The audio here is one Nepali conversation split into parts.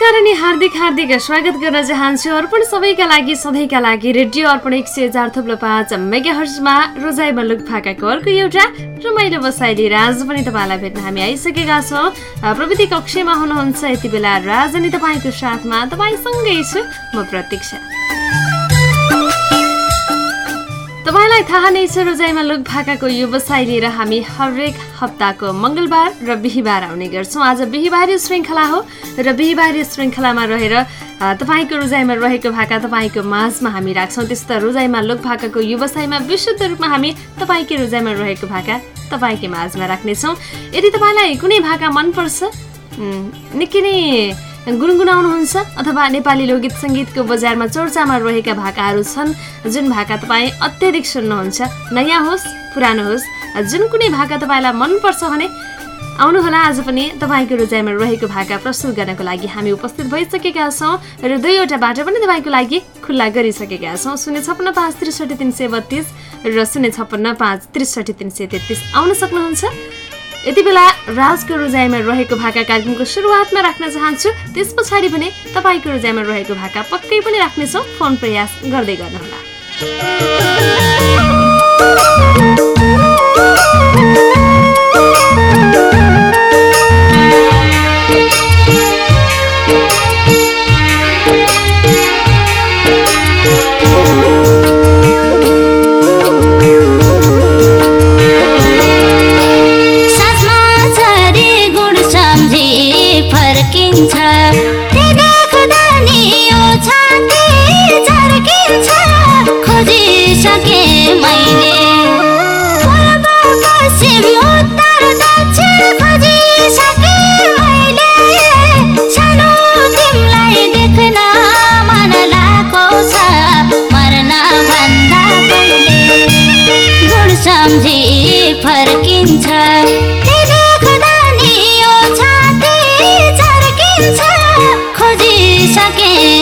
नमस्कार अनि हार्दिक हार्दिक स्वागत गर्न चाहन्छु अर्पण सबैका लागि सधैँका लागि रेडियो अर्पण एक सय चार थुप्रो पाँच मेगा हर्जमा रोजाइमा लुक फाकाको अर्को एउटा रमाइलो बसाइ लिएर आज पनि तपाईँलाई भेट्न हामी आइसकेका छौँ। प्रविधि कक्षमा हुनुहुन्छ यति बेला राजनी तपाईँको साथमा तपाईँसँगै छु म प्रतीक्षा। तपाईँलाई थाहा नै छ रोजाइमा लुक भाकाको व्यवसाय लिएर हामी हरेक हप्ताको मङ्गलबार र बिहिबार आउने गर्छौँ। आज बिहिबारी श्रृङ्खला हो र बिहिबारी श्रृङ्खलामा रहेर तपाईँको रोजाइमा रहेको भाका तपाईँको माझमा हामी राख्छौँ। त्यस्तो रोजाइमा लोक भाकाको व्यवसायमा विशुद्ध रूपमा हामी तपाईँकै रोजाइमा रहेको भाका तपाईँकै माझमा राख्नेछौँ। यदि तपाईँलाई कुनै भाका मनपर्छ निकै नै गुनगुनाउनुहुन्छ अथवा नेपाली लोकगीत सङ्गीतको बजारमा चर्चामा रहेका भाकाहरू छन् जुन भाका तपाईँ अत्याधिक सुन्नुहुन्छ। नयाँ होस् पुरानो होस् जुन कुनै भाका तपाईँलाई मनपर्छ भने आउनुहोला आज पनि तपाईँको रोजाइमा रहेको भाका प्रस्तुत गर्नको लागि हामी उपस्थित भइसकेका छौँ र दुईवटा बाटो पनि तपाईँको लागि खुल्ला गरिसकेका छौँ। शून्य छप्पन्न पाँच त्रिसठी तिन सय बत्तिस र शून्य छप्पन्न पाँच त्रिसठी तिन सय तेत्तिस। आउन सक्नुहुन्छ? यति बेला राजको रोजाइमा रहेको भाका कार्यक्रमको सुरुवातमा राख्न चाहन्छु। त्यस पछाडि भने तपाईँको रोजाइमा रहेको भाका पक्कै पनि राख्नेछौँ। फोन प्रयास गर्दै गर्नुहोला। के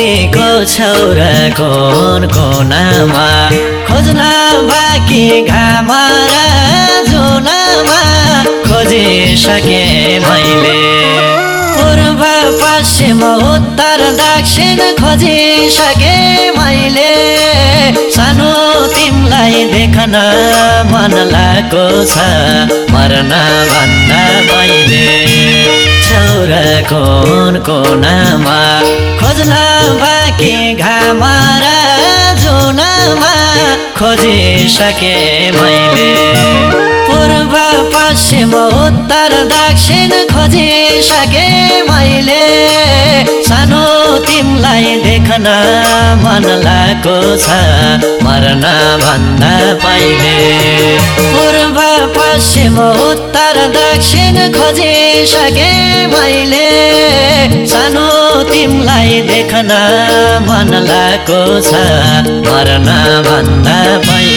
धरतीको छौरा कोन कोनामा खोज्न बाँकी घाम र जुनमा खोजिसके मैले। पूर्व पश्चिम उत्तर दक्षिण खोजिसके मैले। देख्न मन लागेको छ। मर्न भन्दा मैले छौरा कोन कोनामा खोज्न बाँकी घाम र जुनमा खोजिसके मैले। पूर्व पश्चिम उत्तर दक्षिण खोजिसके मैले सानो तिमीलाई देख्न मन लागेको छ मर्न भन्दा पहिले पूर्व पश्चिम उत्तर दक्षिण खोजिसके मैले सानो तिमीलाई देख्न मन लागेको छ मर्न भन्दा पहिले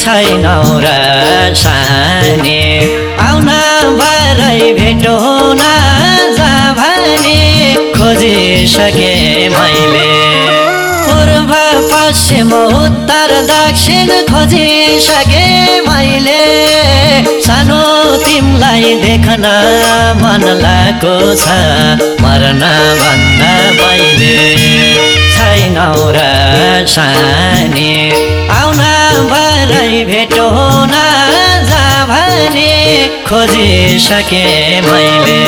छैनौ र साने आउन भरै भेटो न जा भने खोजिसके मैले। पूर्व पश्चिम उत्तर दक्षिण खोजिसके मैले। सानो तिमीलाई देख्न मन लागेको छ। मर्न भन्दा पहिले। छैनौ र सानी आउन भरै भेटो न जा भने खोजिसके मैले।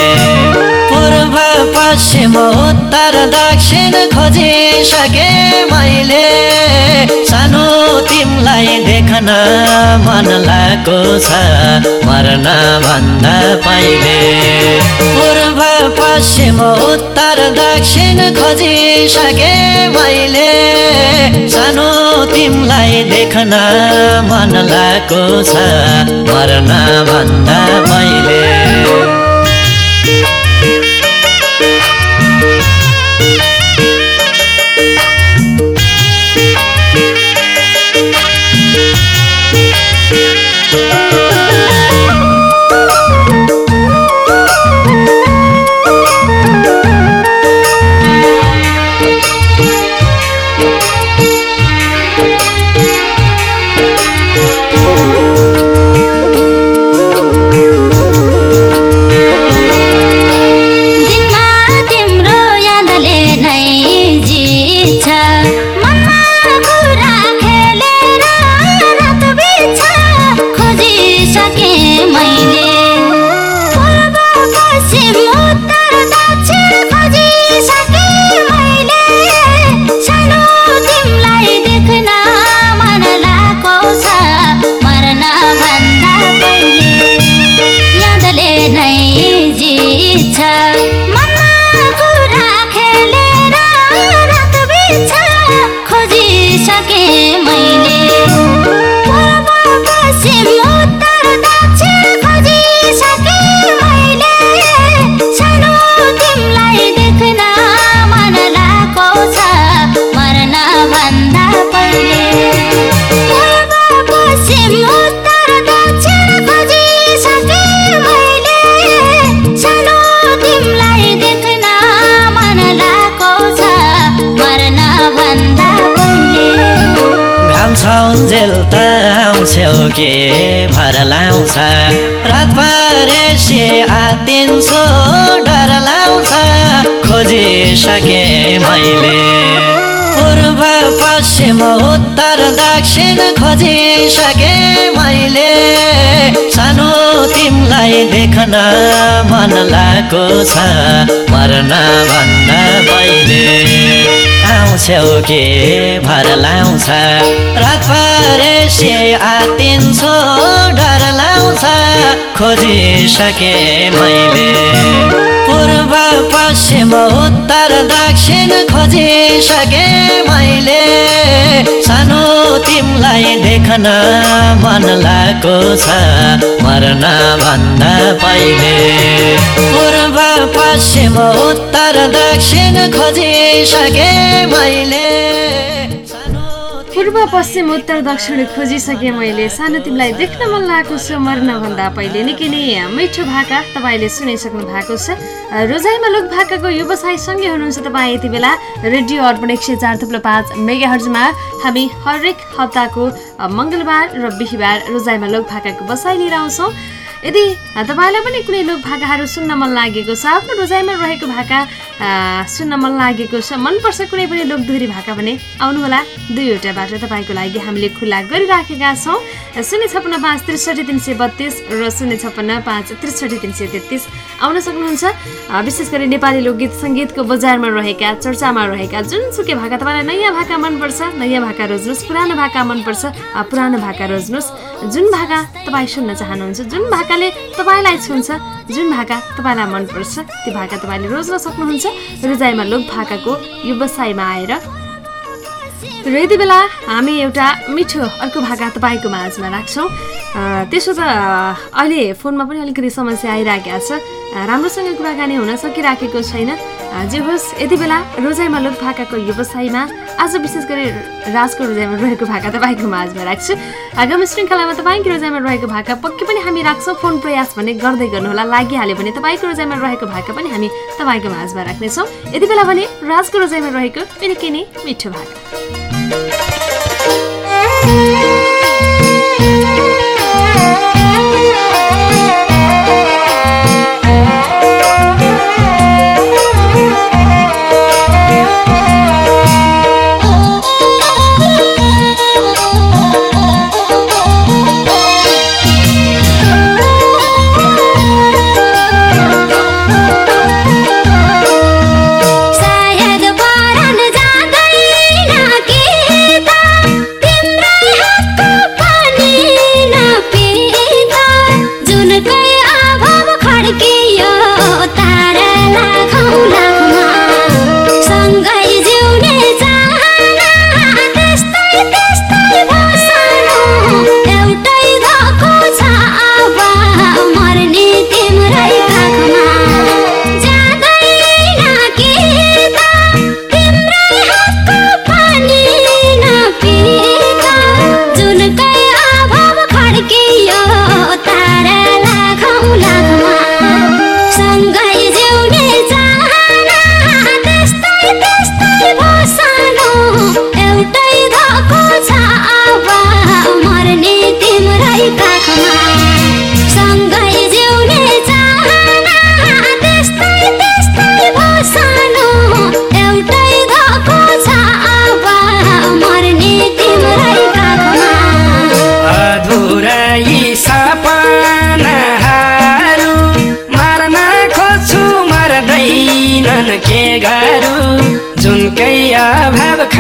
पूर्व पश्चिम उत्तर दक्षिण खोजिसके मैले। सानो तिमीलाई मन लागेको छ। मर्न भन्दा पहिले पूर्व पश्चिम उत्तर दक्षिण खोजिसके मैले। सानो तिमीलाई देख्न मन लागेको छ। मर्न भन्दा पहिले के भर लाउँछ? रातभरेसी आतिन्छु डर लाउँछ। खोजिसके मैले। पूर्व पश्चिम उत्तर दक्षिण खोजिसके मैले। सानो तिमीलाई देख्न मन लागेको छ मर्न पहिले के भर लाउँछ रात परेसी आतिन्छु डर लाउँछ खोजिसके मैले। पूर्व पश्चिम उत्तर दक्षिण खोजिसके मैले। सानो तिमीलाई देख्न मन लागेको छ मर्न भन्दा पहिले। पूर्व पश्चिम उत्तर दक्षिण खोजिसके मैले पूर्व पश्चिम उत्तर दक्षिण खोजिसकेँ मैले। सानो तिमीलाई देख्न मन लागेको छ मर्नभन्दा पहिले निकै नै मिठो भाका तपाईँले सुनिसक्नु भएको छ। रोजाइमा लोक भाकाको व्यवसायसँगै हुनुहुन्छ तपाईँ यति बेला। रेडियो अर्पण एक सय चार थुप्रो पाँच मेगा हर्जमा हामी हरेक हप्ताको मङ्गलबार र बिहिबार रोजाइमा लोक भाकाको बसाइ लिएर आउँछौँ। यदि तपाईँलाई पनि कुनै लोक भाकाहरू सुन्न मन लागेको छ आफ्नो रोजाइमा रहेको भाका सुन्न मन लागेको छ मनपर्छ कुनै पनि लोकदोहोरी भाका भने आउनुहोला। दुईवटा बाटो तपाईँको लागि हामीले खुल्ला गरिराखेका छौँ। शून्य छप्पन्न पाँच त्रिसठी तिन सय बत्तिस र शून्य छप्पन्न पाँच त्रिसठी तिन सय तेत्तिस आउन सक्नुहुन्छ। विशेष गरी नेपाली लोकगीत सङ्गीतको बजारमा रहेका चर्चामा रहेका जुनसुकै भाका तपाईँलाई नयाँ भाका मनपर्छ नयाँ भाका रोज्नुहोस् पुरानो भाका मनपर्छ पुरानो भाका रोज्नुहोस्। जुन भाका तपाईँ सुन्न चाहनुहुन्छ जुन भाकाले तपाईँलाई छुन्छ जुन भाका तपाईँलाई मनपर्छ त्यो भाका तपाईँले रोज्न सक्नुहुन्छ। रोजाइमा लोक भाकाको व्यवसायमा आएर र यति बेला हामी एउटा मिठो अर्को भाका तपाईँको माझमा राख्छौँ। त्यसो त अहिले फोनमा पनि अलिकति समस्या आइरहेको छ। राम्रोसँग कुराकानी हुन सकिराखेको छैन। जे होस् यति बेला रोजाइमा लोक भाकाको व्यवसायमा आज विशेष गरी राजको रोजाइमा रहेको भाका तपाईँको माझमा राख्छु। आगामी श्रृङ्खलामा तपाईँको रोजाइमा रहेको भाका पक्कै पनि हामी राख्छौँ। फोन प्रयास भने गर्दै गर्नुहोला लागिहाल्यो भने तपाईँको रोजाइमा रहेको भाका पनि हामी तपाईँको माझमा राख्नेछौँ। यति बेला भने राजको रोजाइमा रहेको के नै मिठो भाका।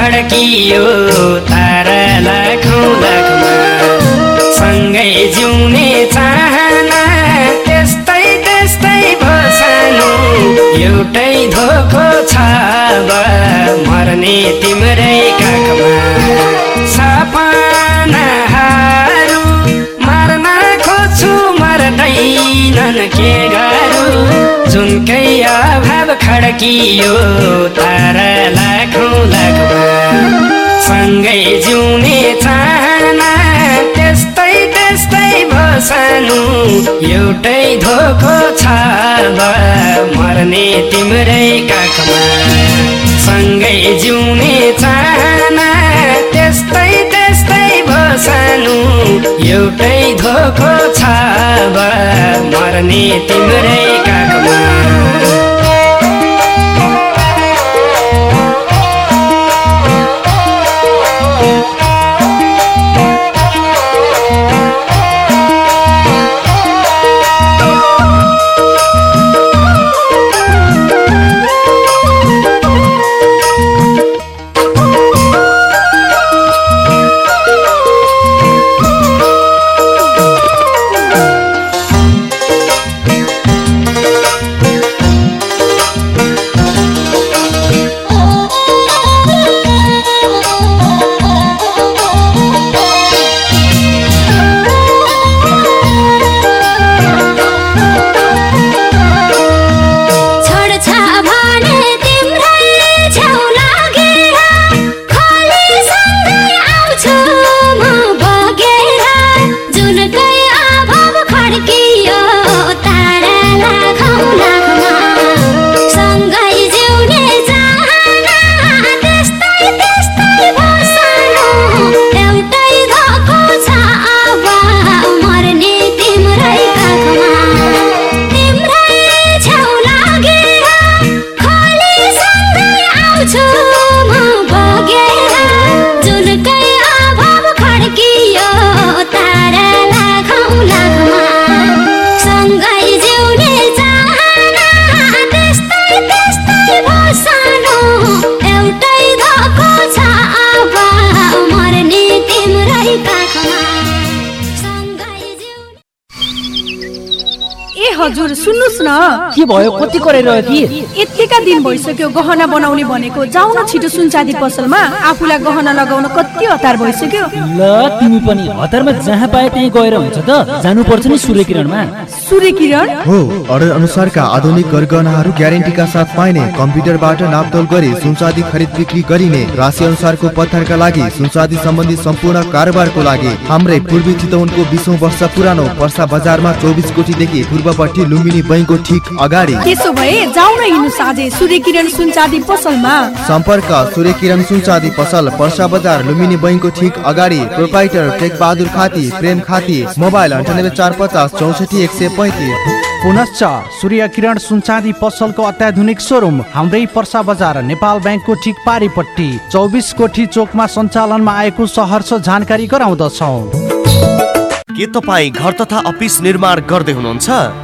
खड्कियो तारा लाखौँ लाखमा सँगै जिउने चाहना त्यस्तै त्यस्तै भसानु एउटै धोको छ मर्ने तिम्रै काखमा। जुनकै अभाव खड्कियो तारा लाखौँ लाखमा सँगै जिउने चाहना त्यस्तै त्यस्तै भसानु एउटै धोको छ मर्ने तिम्रै काखमा। सँगै जिउने चाहना त्यस्तै भसानु एउटै धोको छ मर्ने तिम्रै काखमा। के भयो कति कराइरह्यो कि यतिका दिन भइसक्यो गहना बनाउने भनेको जाउँ न छिटो सुनचाँदी पसलमा आफूलाई गहना लगाउन कति हतार भइसक्यो। ल तिमी पनि हतारमा जहाँ पाए त्यहीँ गएर हुन्छ त। जानुपर्छ नि सूर्य किरणमा। सूर्य किरण? हो अर्डर अनुसारका आधुनिक गरगहनाहरू ग्यारेन्टीका साथ पाइने कम्प्युटरबाट नापतोल गरी सुनसादी खरिद बिक्री गरिने राशि अनुसारको पत्थरका लागि सुनसादी सम्बन्धी सम्पूर्ण कारोबारको लागि हाम्रै पूर्वी चितवनको बिसौँ वर्ष पुरानो पर्सा बजारमा चौबिस कोटीदेखि पूर्वपट्टि लुम्बिनी बैङ्कको ठिक अगाडि। त्यसो भए जाउँ न हिँड्नु साझे सूर्य किरण सुनचाँदी पसलमा। सम्पर्क सूर्य किरण सुनचाँदी पसल पर्सा बजार लुम्बिनी बैङ्कको ठिक अगाडि प्रोपाइटर टेक बहादुर खाती प्रेम खाती मोबाइल अन्ठानब्बे चार पचास चौसठी एक सय पैँतिस। पुनश्च सूर्य किरण सुनचाँदी पसलको अत्याधुनिक सोरुम हाम्रै पर्सा बजार नेपाल ब्याङ्कको ठिक पारिपट्टि चौबिस कोठी चोकमा सञ्चालनमा आएको सहरर्ष जानकारी गराउँदछौ। के तपाईँ घर तथा अफिस निर्माण गर्दै हुनुहुन्छ?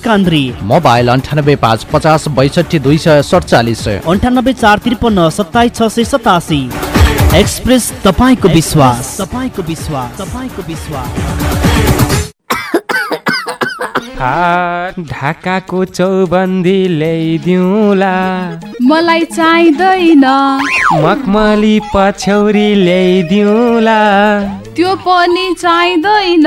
लकान्द्री मोबाइल अन्ठानब्बे पाँच पचास बैसठी दुई सय सडचालिस। अन्ठानब्बे चार त्रिपन्न सत्ताइस छ सय सतासी। एक्सप्रेस तपाईँको विश्वास। तपाईँको विश्वास। तपाईँको विश्वास। ढाकाको चौबन्दी ल्याइदिउँला। मलाई चाहिँदैन। मखमली पछ्यौरी ल्याइदिउँला। त्यो पनि चाहिँदैन।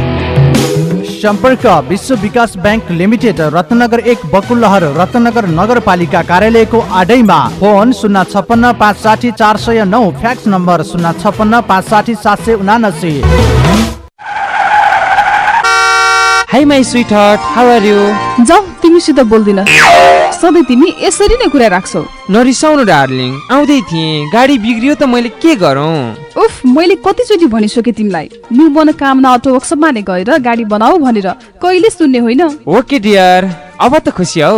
सम्पर्क विश्व विकास ब्याङ्क लिमिटेड रत्नगर एक बकुलहर रत्नगर नगरपालिका कार्यालयको आडैमा। फोन शून्य छप्पन्न पाँच साठी चार सय नौ फ्याक्स नम्बर शून्य छप्पन्न पाँच साठी सात सय उनासी। Hi my sweetheart how are you जाऊ तिमीसित बोल्दिन। सधैँ तिमी यसरी नै कुरा राख्छौ। नरिसाउनु डार्लिङ आउँदै थिएँ। गाडी बिग्रियो त मैले के गरौँ? उफ मैले कतिचोटि भनिसकेँ तिमीलाई। न्यु मनोकामना अटो वर्कसपमा नै गएर गाडी बनाऊ भनेर। कहिले सुन्ने होइन? ओके अब त खुसी हौ।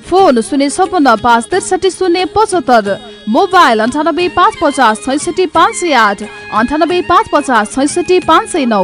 फोन शून्य छपन्न पाँच त्रिसठी शून्य पचहत्तर मोबाइल अन्ठानब्बे पाँच पचास छैसठी पाँच सय आठ अन्ठानब्बे पाँच पचास छैसठी पाँच सय नौ।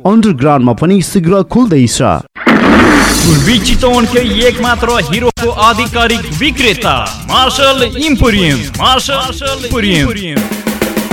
अन्डरग्राउन्डमा पनि शीघ्र खुल्दैछ। पूर्वी चितवनकै एक हिरोको आधिकारिक विक्रेता marshal emporium marshal emporium.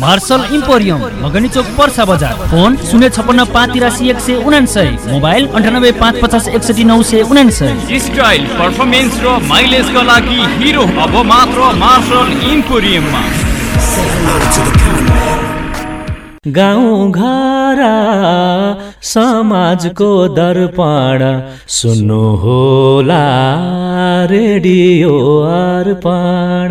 Marshal emporium मगनी चोक पर्सा बजार। फोन शून्य छपन्न पाँच तिरासी एक सय उनासय मोबाइल अन्ठानब्बे पाँच पचास एकसठी नौ सय उनासय स्टाइल पर्फर्मेन्स र माइलेजका लागि हिरो अब मात्र मार्शल इम्पोरियममा गाउँ घर समाजको दर्पण सुन्नु होला रेडियो अर्पण।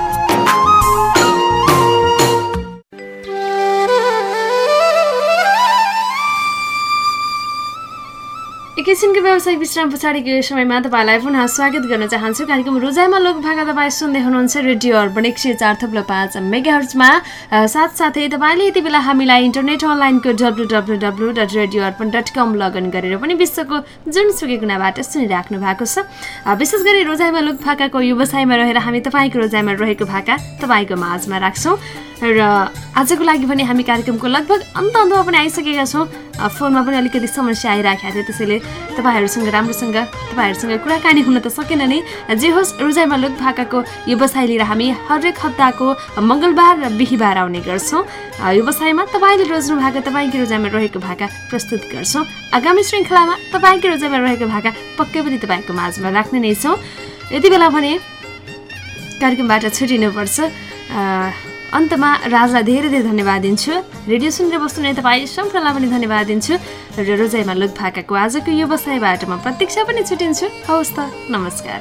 एकैछिनको व्यावसायिक विश्राम पछाडिको समयमा तपाईँलाई पुनः स्वागत गर्न चाहन्छु। कार्यक्रम रोजाइमा लोकभाका तपाईँ सुन्दै हुनुहुन्छ रेडियो अर्पण एक सय चार थप्लो पाँच मेगाहर्जमा। साथसाथै तपाईँले यति बेला हामीलाई इन्टरनेट अनलाइनको W W W dot radio Arpan dot com login गरेर पनि विश्वको जुनसुकै कुनाबाट सुनिराख्नु भएको छ। विशेष गरी रोजाइमा लोकभाकाको व्यवसायमा रहेर हामी तपाईँको रोजाइमा रहेको भाका तपाईँको माझमा राख्छौँ। र आजको लागि पनि हामी कार्यक्रमको लगभग अन्त अन्तमा पनि आइसकेका छौँ। फोनमा पनि अलिकति समस्या आइराखेको थियो त्यसैले तपाईँहरूसँग राम्रोसँग तपाईँहरूसँग कुराकानी हुन त सकेन नै। जे होस् रोजाइमा लोक भाकाको व्यवसाय लिएर हामी हरेक हप्ताको मङ्गलबार र बिहिबार आउने गर्छौँ। व्यवसायमा तपाईँले रोज्नु भएको तपाईँको रोजाइमा रहेको भाका प्रस्तुत गर्छौँ। आगामी श्रृङ्खलामा तपाईँको रोजाइमा रहेको भाका पक्कै पनि तपाईँको माझमा राख्ने नै छौँ। यति बेला भने कार्यक्रमबाट छुटिनुपर्छ। अन्तमा राजलाई धेरै धेरै धन्यवाद दिन्छु। रेडियो सुनेर बस्नुहुने तपाईँ सम्पूर्णलाई पनि धन्यवाद दिन्छु र रोजाइमा लुक भाकाको आजको यो बसाइबाट म प्रतीक्षा पनि छुटिन्छु। हवस् त नमस्कार।